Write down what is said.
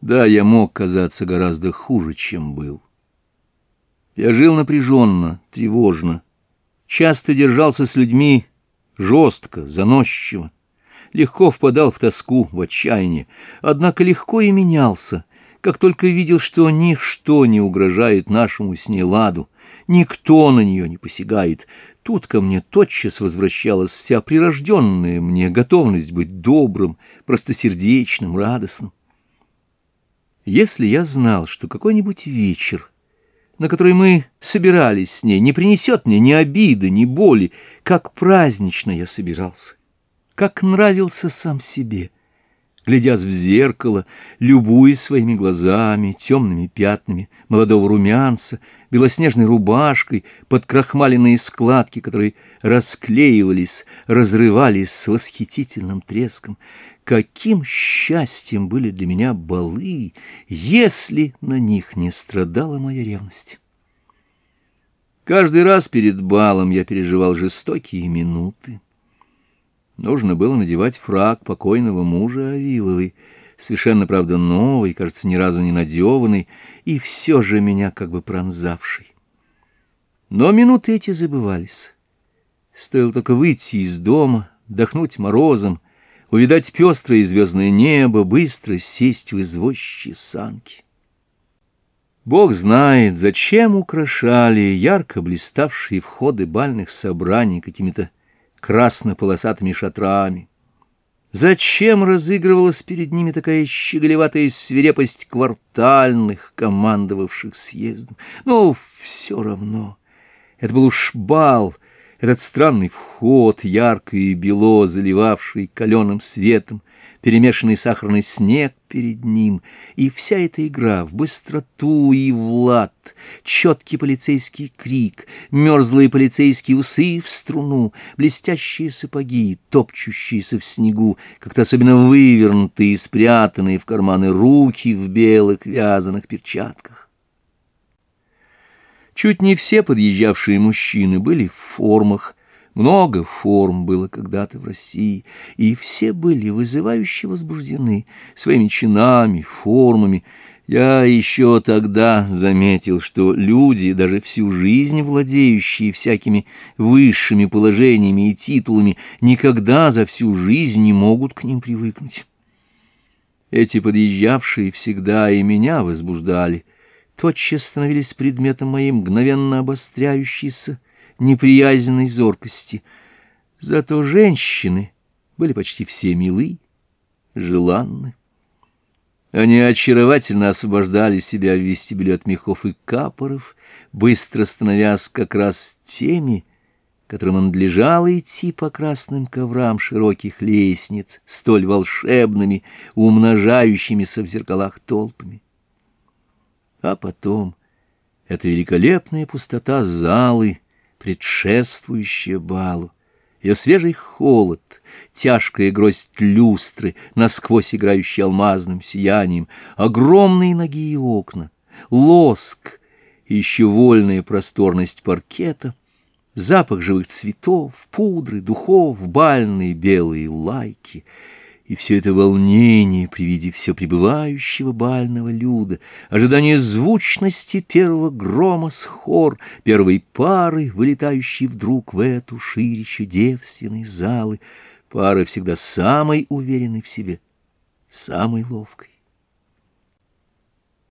Да, я мог казаться гораздо хуже, чем был. Я жил напряженно, тревожно, часто держался с людьми жестко, заносчиво, легко впадал в тоску, в отчаяние, однако легко и менялся, как только видел, что ничто не угрожает нашему с ней ладу, никто на нее не посягает. Тут ко мне тотчас возвращалась вся прирожденная мне готовность быть добрым, простосердечным, радостным. Если я знал, что какой-нибудь вечер, на который мы собирались с ней, не принесет мне ни обиды, ни боли, как празднично я собирался, как нравился сам себе — глядясь в зеркало, любуясь своими глазами, темными пятнами, молодого румянца, белоснежной рубашкой, под крахмаленные складки, которые расклеивались, разрывались с восхитительным треском. Каким счастьем были для меня балы, если на них не страдала моя ревность! Каждый раз перед балом я переживал жестокие минуты нужно было надевать фраг покойного мужа Авиловой, совершенно, правда, новый, кажется, ни разу не надеванный, и все же меня как бы пронзавший. Но минуты эти забывались. Стоило только выйти из дома, дохнуть морозом, увидать пестрое звездное небо, быстро сесть в извозчие санки. Бог знает, зачем украшали ярко блиставшие входы бальных собраний какими-то красно-полосатыми шатрами. Зачем разыгрывалась перед ними такая щеголеватая свирепость квартальных, командовавших съездом? Ну, все равно. Это был уж бал, этот странный вход, яркое и бело заливавший каленым светом, перемешанный сахарный снег перед ним, и вся эта игра в быстроту и в лад, четкий полицейский крик, мерзлые полицейские усы в струну, блестящие сапоги, топчущиеся в снегу, как-то особенно вывернутые и спрятанные в карманы руки в белых вязаных перчатках. Чуть не все подъезжавшие мужчины были в формах, много форм было когда-то в России, и все были вызывающе возбуждены своими чинами, формами. Я еще тогда заметил, что люди, даже всю жизнь владеющие всякими высшими положениями и титулами, никогда за всю жизнь не могут к ним привыкнуть. Эти подъезжавшие всегда и меня возбуждали, тотчас становились предметом моей мгновенно обостряющейся, неприязненной зоркости. Зато женщины были почти все милы, желанны. Они очаровательно освобождали себя в вестибюле от мехов и капоров, быстро становясь как раз теми, которым надлежало идти по красным коврам широких лестниц, столь волшебными, умножающимися в зеркалах толпами. А потом эта великолепная пустота залы, предшествующее балу. Ее свежий холод, тяжкая гроздь люстры, насквозь играющая алмазным сиянием, огромные ноги и окна, лоск, еще вольная просторность паркета, запах живых цветов, пудры, духов, бальные белые лайки — и все это волнение при виде все пребывающего бального люда, ожидание звучности первого грома с хор, первой пары, вылетающей вдруг в эту ширищу девственной залы, пары всегда самой уверенной в себе, самой ловкой.